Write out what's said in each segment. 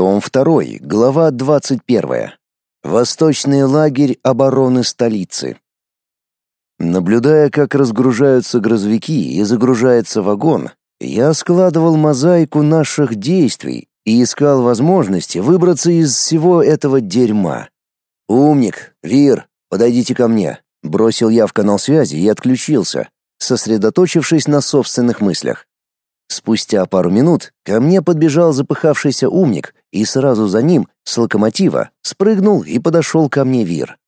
Том 2, глава 21. Восточный лагерь обороны столицы. Наблюдая, как разгружаются грузовики и загружается вагон, я складывал мозаику наших действий и искал возможности выбраться из всего этого дерьма. «Умник, Вир, подойдите ко мне», — бросил я в канал связи и отключился, сосредоточившись на собственных мыслях. Спустя пару минут ко мне подбежал запыхавшийся умник, и сразу за ним, с локомотива, спрыгнул и подошел ко мне Вир.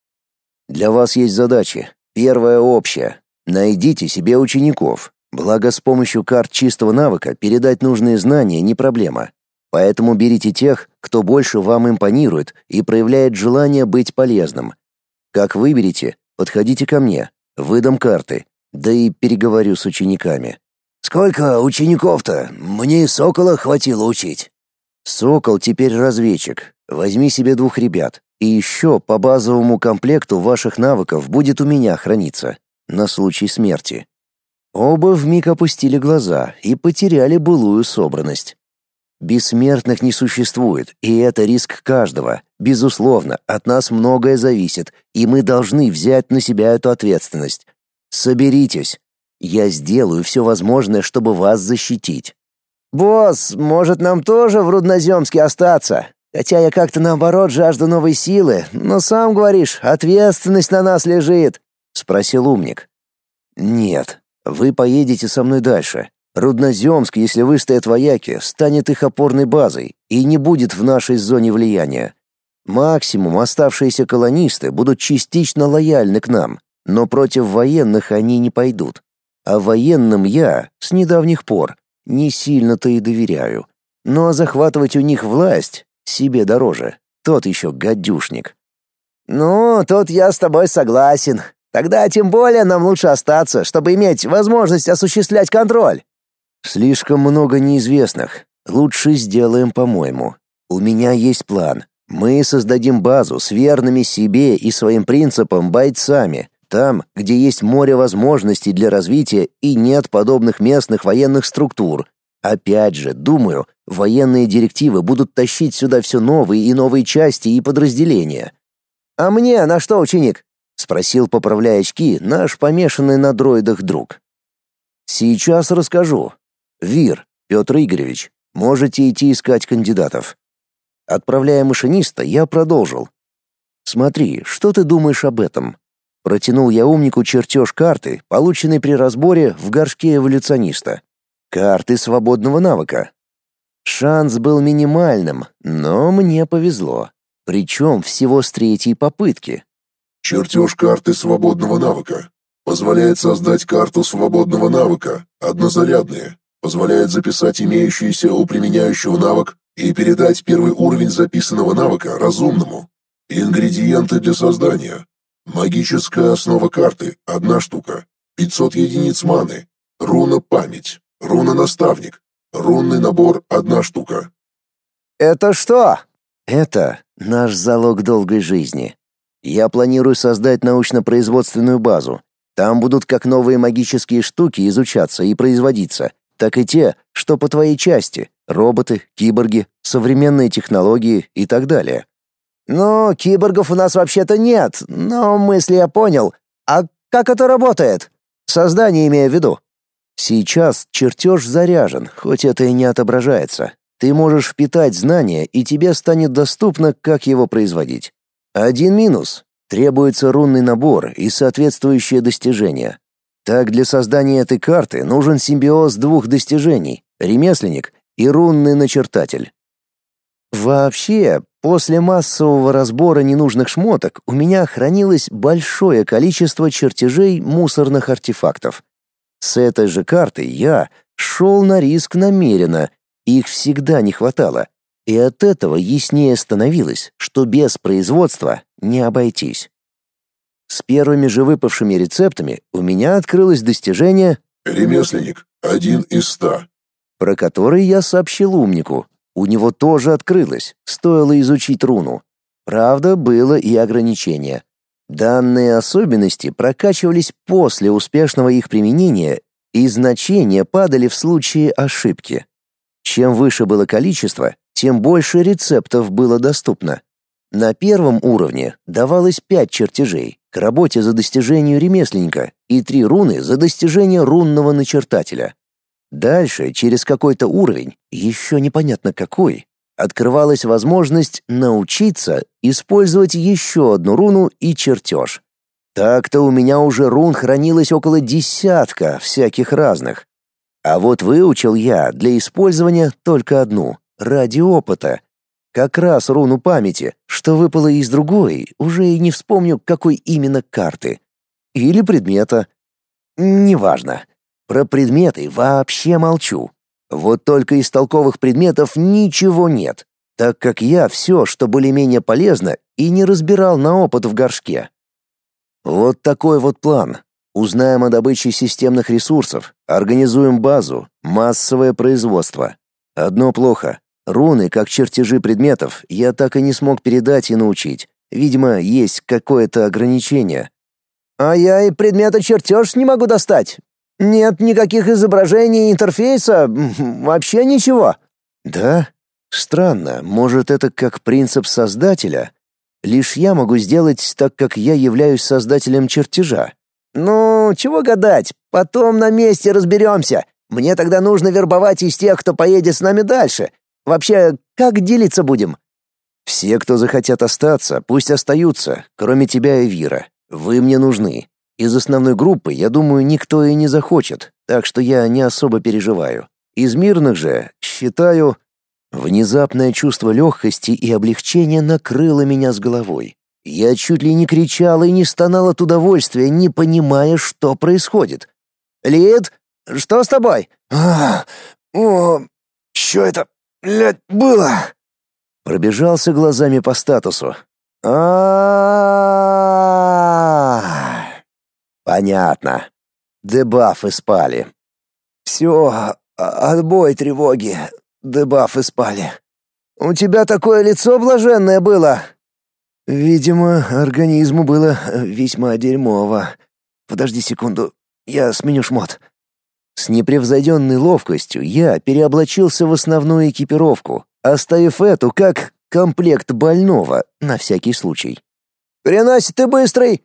«Для вас есть задачи. Первая общая. Найдите себе учеников. Благо, с помощью карт чистого навыка передать нужные знания не проблема. Поэтому берите тех, кто больше вам импонирует и проявляет желание быть полезным. Как выберете, подходите ко мне, выдам карты, да и переговорю с учениками. Сколько учеников-то? Мне и Сокола хватило учить. Сокол теперь разведчик. Возьми себе двух ребят. И еще по базовому комплекту ваших навыков будет у меня храниться. На случай смерти. Оба вмиг опустили глаза и потеряли былую собранность. Бессмертных не существует, и это риск каждого. Безусловно, от нас многое зависит, и мы должны взять на себя эту ответственность. Соберитесь, я сделаю все возможное, чтобы вас защитить. Босс, может нам тоже в Рудноземске остаться? Хотя я как-то наоборот жажду новой силы, но сам говоришь, ответственность на нас лежит, спросил умник. Нет, вы поедете со мной дальше. Рудноземск, если выстоят вояки, станет их опорной базой и не будет в нашей зоне влияния. Максимум оставшиеся колонисты будут частично лояльны к нам, но против военных они не пойдут. А военным я, с недавних пор, не сильно-то и доверяю. Ну а захватывать у них власть себе дороже. Тот еще гадюшник. Ну, тут я с тобой согласен. Тогда тем более нам лучше остаться, чтобы иметь возможность осуществлять контроль. Слишком много неизвестных. Лучше сделаем по-моему. У меня есть план. Мы создадим базу с верными себе и своим принципам бойцами, там, где есть море возможностей для развития и нет подобных местных военных структур. Опять же, думаю, военные директивы будут тащить сюда все новые и новые части и подразделения. А мне на что, ученик? спросил, поправляя очки, наш помешанный на дроидах друг. Сейчас расскажу. Вир, Петр Игоревич, можете идти искать кандидатов. Отправляя машиниста, я продолжил. Смотри, что ты думаешь об этом? Протянул я умнику чертеж карты, полученный при разборе в горшке эволюциониста. Карты свободного навыка. Шанс был минимальным, но мне повезло. Причем всего с третьей попытки. Чертеж карты свободного навыка. Позволяет создать карту свободного навыка, однозарядные. Позволяет записать имеющийся у применяющего навык и передать первый уровень записанного навыка разумному. Ингредиенты для создания. Магическая основа карты – одна штука. 500 единиц маны. Руна память. Руна наставник. Рунный набор – одна штука. Это что? Это наш залог долгой жизни. Я планирую создать научно-производственную базу. Там будут как новые магические штуки изучаться и производиться, так и те, что по твоей части – роботы, киборги, современные технологии и так далее. «Ну, киборгов у нас вообще-то нет, но мысли я понял. А как это работает? Создание имею в виду». «Сейчас чертеж заряжен, хоть это и не отображается. Ты можешь впитать знания, и тебе станет доступно, как его производить. Один минус — требуется рунный набор и соответствующее достижение. Так для создания этой карты нужен симбиоз двух достижений — ремесленник и рунный начертатель. Вообще, после массового разбора ненужных шмоток у меня хранилось большое количество чертежей мусорных артефактов. С этой же картой я шел на риск намеренно, их всегда не хватало, и от этого яснее становилось, что без производства не обойтись. С первыми же выпавшими рецептами у меня открылось достижение «Ремесленник, один из ста», про который я сообщил умнику, у него тоже открылось, стоило изучить руну. Правда, было и ограничение. Данные особенности прокачивались после успешного их применения, и значения падали в случае ошибки. Чем выше было количество, тем больше рецептов было доступно. На первом уровне давалось пять чертежей к работе за достижение ремесленника и три руны за достижение рунного начертателя. Дальше, через какой-то уровень, еще непонятно какой, открывалась возможность научиться использовать еще одну руну и чертеж. Так-то у меня уже рун хранилось около десятка всяких разных. А вот выучил я для использования только одну, ради опыта. Как раз руну памяти, что выпало из другой, уже и не вспомню, какой именно карты. Или предмета. Неважно. Про предметы вообще молчу. Вот только из толковых предметов ничего нет, так как я все, что более-менее полезно, и не разбирал на опыт в горшке. Вот такой вот план. Узнаем о добыче системных ресурсов, организуем базу, массовое производство. Одно плохо. Руны, как чертежи предметов, я так и не смог передать и научить. Видимо, есть какое-то ограничение. А я и предмета чертеж не могу достать. Нет никаких изображений интерфейса, вообще ничего. Да? Странно, может, это как принцип создателя? Лишь я могу сделать, так как я являюсь создателем чертежа. Ну, чего гадать, потом на месте разберемся. Мне тогда нужно вербовать из тех, кто поедет с нами дальше. Вообще, как делиться будем? Все, кто захотят остаться, пусть остаются, кроме тебя и Вира. Вы мне нужны. Из основной группы, я думаю, никто и не захочет, так что я не особо переживаю. Из мирных же, считаю, внезапное чувство легкости и облегчения накрыло меня с головой. Я чуть ли не кричал и не стонал от удовольствия, не понимая, что происходит. «Лид, что с тобой?» «А, о, что это, блядь, было?» Пробежался глазами по статусу. а Понятно. Дебафы спали. Все, отбой тревоги. Дебафы спали. У тебя такое лицо блаженное было. Видимо, организму было весьма дерьмово. Подожди секунду, я сменю шмот. С непревзойденной ловкостью я переоблачился в основную экипировку, оставив эту как комплект больного на всякий случай. «Переносит ты быстрый!»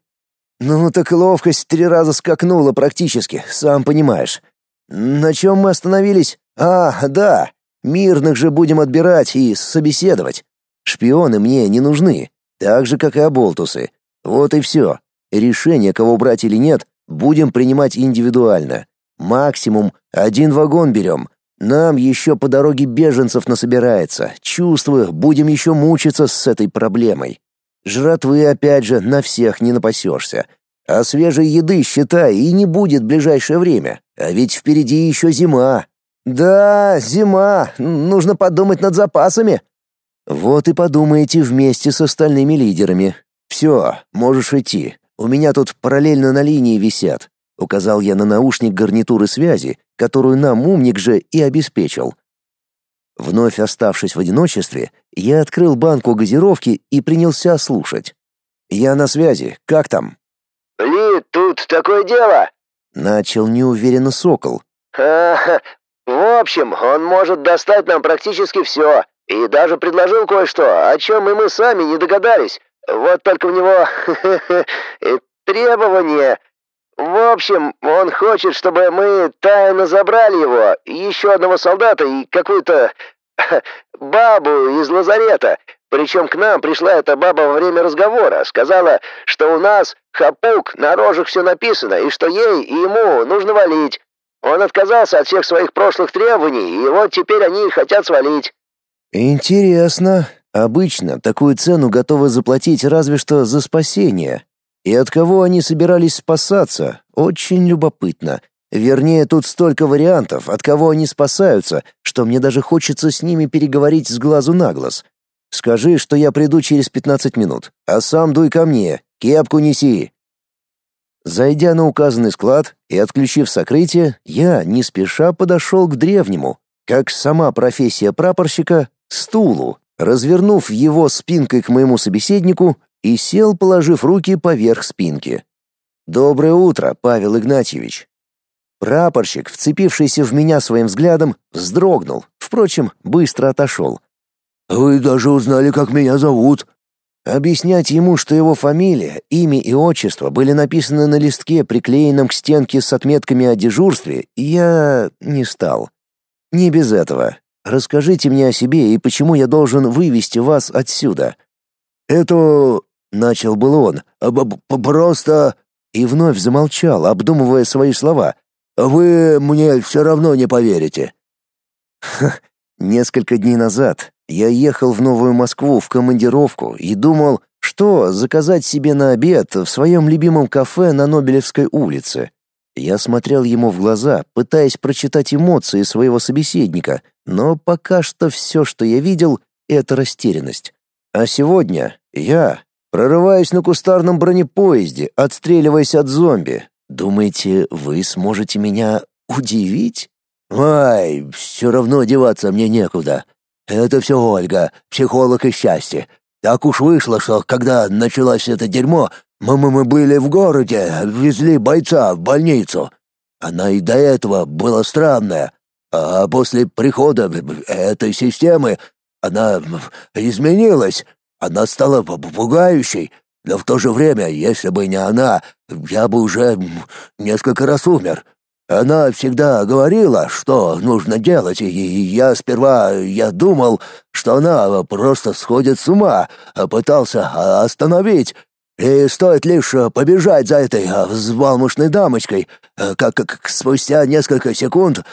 Ну, так ловкость три раза скакнула практически, сам понимаешь. На чем мы остановились? А, да, мирных же будем отбирать и собеседовать. Шпионы мне не нужны, так же, как и оболтусы. Вот и все. Решение, кого брать или нет, будем принимать индивидуально. Максимум один вагон берем. Нам еще по дороге беженцев насобирается. Чувствую, будем еще мучиться с этой проблемой. Жратвы, опять же, на всех не напасешься. А свежей еды, считай, и не будет в ближайшее время. А ведь впереди еще зима. Да, зима. Нужно подумать над запасами. Вот и подумайте вместе с остальными лидерами. Все, можешь идти. У меня тут параллельно на линии висят. Указал я на наушник гарнитуры связи, которую нам умник же и обеспечил. Вновь оставшись в одиночестве, я открыл банку газировки и принялся слушать. «Я на связи. Как там?» «Ли, тут такое дело!» Начал неуверенно Сокол. «Ха В общем, он может достать нам практически все. И даже предложил кое-что, о чем и мы сами не догадались. Вот только у него требования. В общем, он хочет, чтобы мы тайно забрали его, еще одного солдата и какую-то бабу из лазарета. Причем к нам пришла эта баба во время разговора. Сказала, что у нас хапук, на рожах все написано, и что ей и ему нужно валить. Он отказался от всех своих прошлых требований, и вот теперь они хотят свалить. Интересно. Обычно такую цену готовы заплатить разве что за спасение. И от кого они собирались спасаться? Очень любопытно. Вернее, тут столько вариантов, от кого они спасаются, что мне даже хочется с ними переговорить с глазу на глаз. Скажи, что я приду через 15 минут, а сам дуй ко мне, кепку неси. Зайдя на указанный склад и отключив сокрытие, я не спеша подошел к древнему, как сама профессия прапорщика, стулу, развернув его спинкой к моему собеседнику и сел, положив руки поверх спинки. «Доброе утро, Павел Игнатьевич». Прапорщик, вцепившийся в меня своим взглядом, вздрогнул, впрочем, быстро отошел. Вы даже узнали, как меня зовут». Объяснять ему, что его фамилия, имя и отчество были написаны на листке, приклеенном к стенке с отметками о дежурстве, я не стал. Не без этого. Расскажите мне о себе и почему я должен вывести вас отсюда. Это начал был он. Просто и вновь замолчал, обдумывая свои слова. Вы мне все равно не поверите. Несколько дней назад я ехал в Новую Москву в командировку и думал, что заказать себе на обед в своем любимом кафе на Нобелевской улице. Я смотрел ему в глаза, пытаясь прочитать эмоции своего собеседника, но пока что все, что я видел, это растерянность. А сегодня я прорываюсь на кустарном бронепоезде, отстреливаясь от зомби. Думаете, вы сможете меня удивить? Ай, все равно одеваться мне некуда. Это все Ольга, психолог и счастье. Так уж вышло, что когда началось это дерьмо, мы, мы, мы были в городе, везли бойца в больницу. Она и до этого была странная, а после прихода этой системы она изменилась. Она стала пугающей, но в то же время, если бы не она, я бы уже несколько раз умер. Она всегда говорила, что нужно делать, и я сперва я думал, что она просто сходит с ума, а пытался остановить. И стоит лишь побежать за этой взбалмошной дамочкой, как, как спустя несколько секунд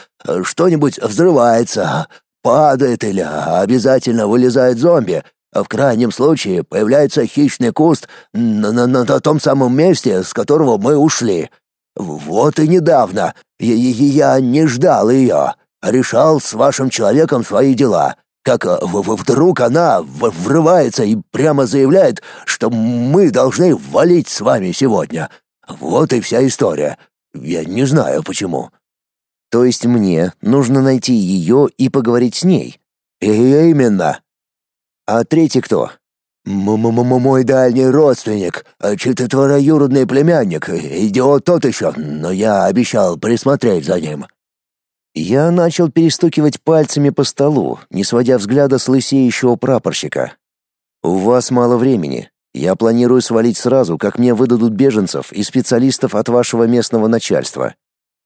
что-нибудь взрывается, падает или обязательно вылезает зомби. В крайнем случае появляется хищный куст на, на, на том самом месте, с которого мы ушли. Вот и недавно я, я не ждал ее, а решал с вашим человеком свои дела. Как э, вдруг она врывается и прямо заявляет, что мы должны валить с вами сегодня. Вот и вся история. Я не знаю почему. То есть мне нужно найти ее и поговорить с ней. И именно. А третий кто? М -м -м «Мой дальний родственник, а четвероюродный племянник, идиот тот еще, но я обещал присмотреть за ним». Я начал перестукивать пальцами по столу, не сводя взгляда с лысеющего прапорщика. «У вас мало времени. Я планирую свалить сразу, как мне выдадут беженцев и специалистов от вашего местного начальства.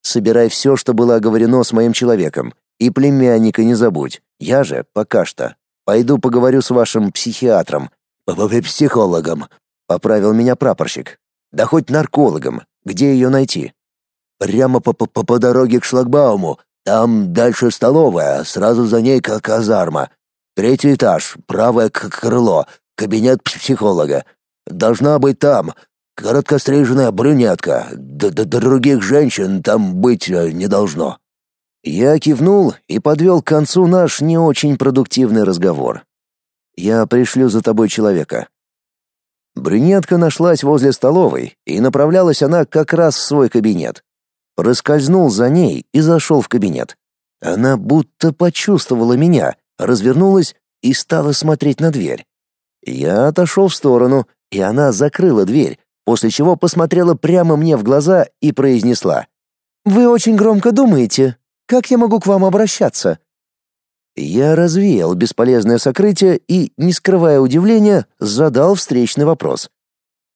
Собирай все, что было оговорено с моим человеком, и племянника не забудь. Я же, пока что, пойду поговорю с вашим психиатром, психологом», — поправил меня прапорщик. «Да хоть наркологом. Где ее найти?» «Прямо по, по, по дороге к шлагбауму. Там дальше столовая, сразу за ней как казарма. Третий этаж, правое крыло, кабинет психолога. Должна быть там. Короткостриженная брюнетка. Д -д Других женщин там быть э, не должно». Я кивнул и подвел к концу наш не очень продуктивный разговор. Я пришлю за тобой человека». Брюнетка нашлась возле столовой, и направлялась она как раз в свой кабинет. Проскользнул за ней и зашел в кабинет. Она будто почувствовала меня, развернулась и стала смотреть на дверь. Я отошел в сторону, и она закрыла дверь, после чего посмотрела прямо мне в глаза и произнесла. «Вы очень громко думаете. Как я могу к вам обращаться?» Я развеял бесполезное сокрытие и, не скрывая удивления, задал встречный вопрос.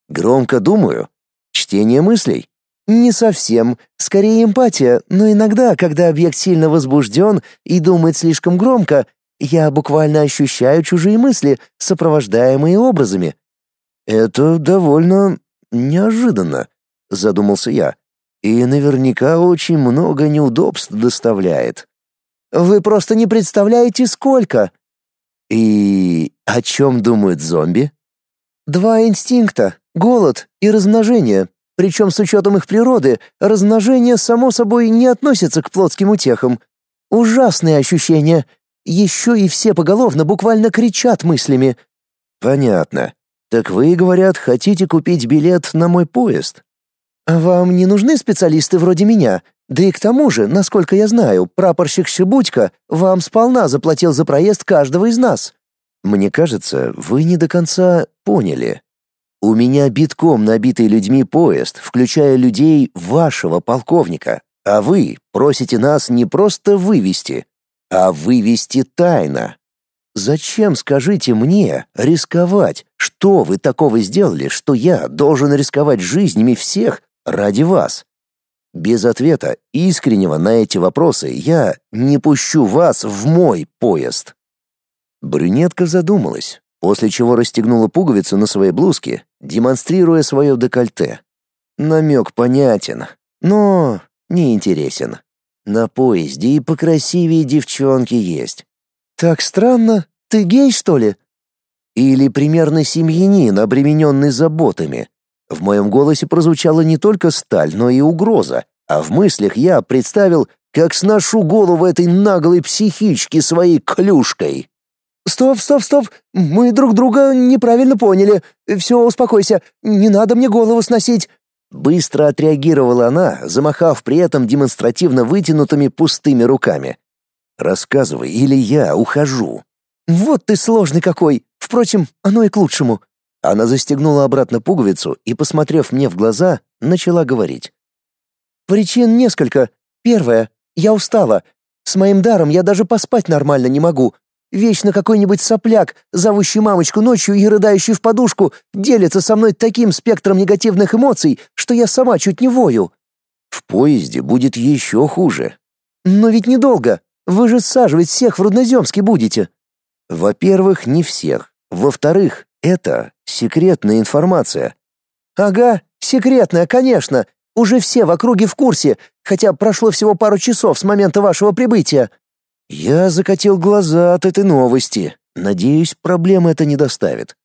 Громко думаю. Чтение мыслей? Не совсем. Скорее эмпатия, но иногда, когда объект сильно возбужден и думает слишком громко, я буквально ощущаю чужие мысли, сопровождаемые образами. Это довольно неожиданно, задумался я. И наверняка очень много неудобств доставляет. Вы просто не представляете, сколько. И о чем думают зомби? Два инстинкта — голод и размножение. Причем с учетом их природы, размножение, само собой, не относится к плотским утехам. Ужасные ощущения. Еще и все поголовно буквально кричат мыслями. Понятно. Так вы, говорят, хотите купить билет на мой поезд? Вам не нужны специалисты вроде меня? Да и к тому же, насколько я знаю, прапорщик Шибудько вам сполна заплатил за проезд каждого из нас. Мне кажется, вы не до конца поняли. У меня битком набитый людьми поезд, включая людей вашего полковника, а вы просите нас не просто вывести, а вывести тайно. Зачем, скажите мне, рисковать? Что вы такого сделали, что я должен рисковать жизнями всех ради вас? Без ответа искреннего на эти вопросы я не пущу вас в мой поезд. Брюнетка задумалась, после чего расстегнула пуговицу на своей блузке, демонстрируя свое декольте. Намек понятен, но не интересен. На поезде и покрасивее девчонки есть. Так странно, ты гей, что ли? Или примерно семьянин, обремененный заботами. В моем голосе прозвучала не только сталь, но и угроза, а в мыслях я представил, как сношу голову этой наглой психички своей клюшкой. «Стоп, стоп, стоп! Мы друг друга неправильно поняли. Все, успокойся. Не надо мне голову сносить!» Быстро отреагировала она, замахав при этом демонстративно вытянутыми пустыми руками. «Рассказывай, или я ухожу». «Вот ты сложный какой! Впрочем, оно и к лучшему». Она застегнула обратно пуговицу и, посмотрев мне в глаза, начала говорить. «Причин несколько. Первое. Я устала. С моим даром я даже поспать нормально не могу. Вечно какой-нибудь сопляк, зовущий мамочку ночью и рыдающий в подушку, делится со мной таким спектром негативных эмоций, что я сама чуть не вою. В поезде будет еще хуже. Но ведь недолго. Вы же саживать всех в Рудноземске будете. Во-первых, не всех. Во-вторых, это секретная информация. Ага, секретная, конечно. Уже все в округе в курсе, хотя прошло всего пару часов с момента вашего прибытия. Я закатил глаза от этой новости. Надеюсь, проблем это не доставит.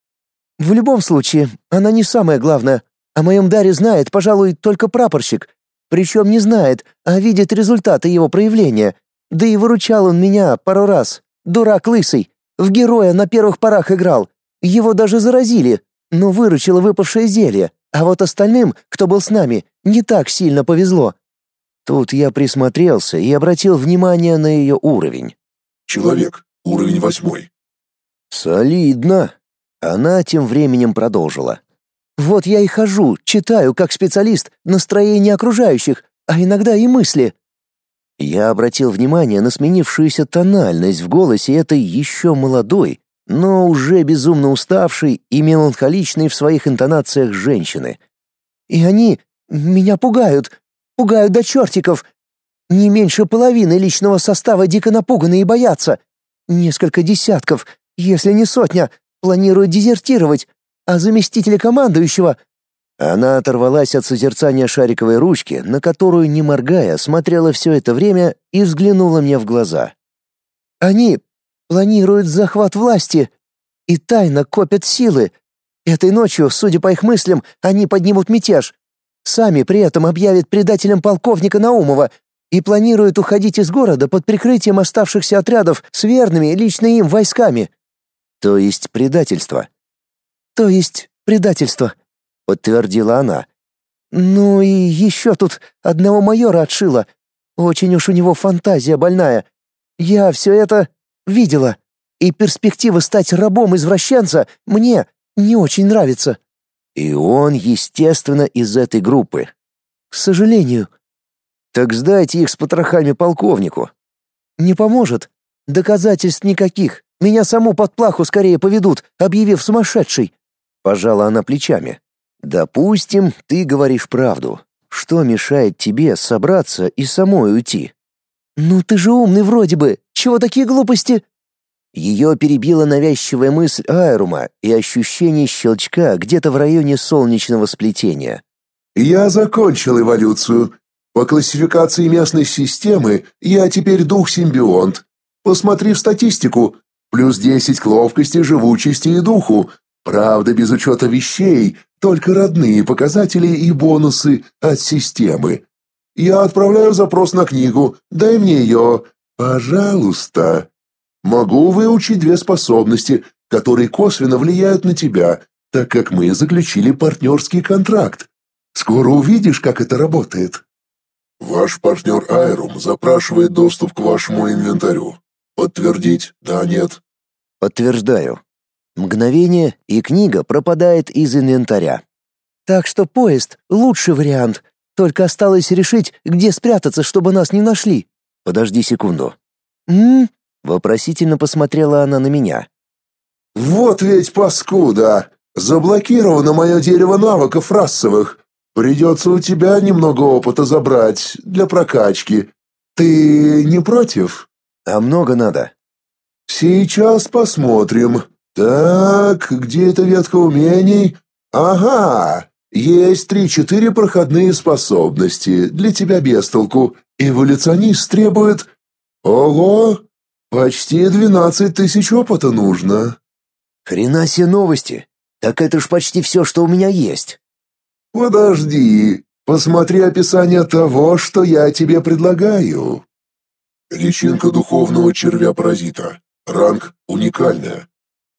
В любом случае, она не самое главное. О моем даре знает, пожалуй, только прапорщик. Причем не знает, а видит результаты его проявления. Да и выручал он меня пару раз. Дурак лысый. В героя на первых порах играл. Его даже заразили, но выручило выпавшее зелье. А вот остальным, кто был с нами, не так сильно повезло. Тут я присмотрелся и обратил внимание на ее уровень. Человек, уровень восьмой. Солидно. Она тем временем продолжила. Вот я и хожу, читаю как специалист настроение окружающих, а иногда и мысли. Я обратил внимание на сменившуюся тональность в голосе этой еще молодой, но уже безумно уставшей и меланхоличной в своих интонациях женщины. И они меня пугают, Пугают до чертиков. Не меньше половины личного состава дико напуганы и боятся. Несколько десятков, если не сотня, планируют дезертировать, а заместителя командующего... Она оторвалась от созерцания шариковой ручки, на которую, не моргая, смотрела все это время и взглянула мне в глаза. «Они планируют захват власти и тайно копят силы. Этой ночью, судя по их мыслям, они поднимут мятеж. Сами при этом объявят предателем полковника Наумова и планируют уходить из города под прикрытием оставшихся отрядов с верными лично им войсками. То есть предательство. То есть предательство, подтвердила она. Ну и еще тут одного майора отшила. Очень уж у него фантазия больная. Я все это видела. И перспектива стать рабом извращенца мне не очень нравится. И он, естественно, из этой группы. К сожалению. Так сдайте их с потрохами полковнику. Не поможет. Доказательств никаких. Меня саму под плаху скорее поведут, объявив сумасшедшей. Пожала она плечами. Допустим, ты говоришь правду. Что мешает тебе собраться и самой уйти? Ну ты же умный вроде бы. Чего такие глупости? Ее перебила навязчивая мысль Айрума и ощущение щелчка где-то в районе солнечного сплетения. «Я закончил эволюцию. По классификации местной системы я теперь дух-симбионт. Посмотри в статистику. Плюс 10 к ловкости, живучести и духу. Правда, без учета вещей, только родные показатели и бонусы от системы. Я отправляю запрос на книгу. Дай мне ее. Пожалуйста». Могу выучить две способности, которые косвенно влияют на тебя, так как мы заключили партнерский контракт. Скоро увидишь, как это работает. Ваш партнер Айрум запрашивает доступ к вашему инвентарю. Подтвердить, да, нет? Подтверждаю. Мгновение, и книга пропадает из инвентаря. Так что поезд — лучший вариант. Только осталось решить, где спрятаться, чтобы нас не нашли. Подожди секунду. М, Вопросительно посмотрела она на меня. «Вот ведь паскуда! Заблокировано мое дерево навыков расовых. Придется у тебя немного опыта забрать для прокачки. Ты не против?» «А много надо?» «Сейчас посмотрим. Так, где эта ветка умений? Ага, есть три-четыре проходные способности для тебя без толку. Эволюционист требует... Ого, почти двенадцать тысяч опыта нужно. Хрена себе новости. Так это ж почти все, что у меня есть. Подожди, посмотри описание того, что я тебе предлагаю. Личинка духовного червя-паразита. Ранг уникальная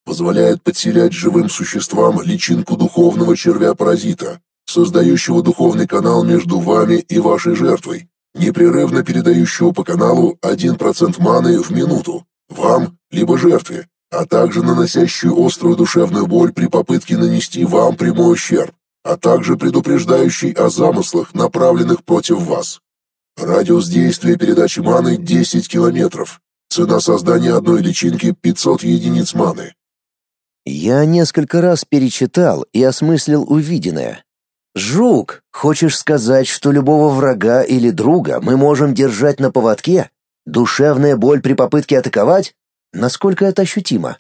позволяет подселять живым существам личинку духовного червя-паразита, создающего духовный канал между вами и вашей жертвой, непрерывно передающего по каналу 1% маны в минуту, вам либо жертве, а также наносящую острую душевную боль при попытке нанести вам прямой ущерб, а также предупреждающий о замыслах, направленных против вас. Радиус действия передачи маны 10 километров. Цена создания одной личинки 500 единиц маны. Я несколько раз перечитал и осмыслил увиденное. «Жук, хочешь сказать, что любого врага или друга мы можем держать на поводке? Душевная боль при попытке атаковать? Насколько это ощутимо?»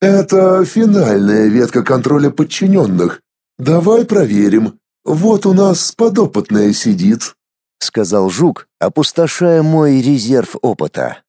«Это финальная ветка контроля подчиненных. Давай проверим. Вот у нас подопытная сидит», — сказал Жук, опустошая мой резерв опыта.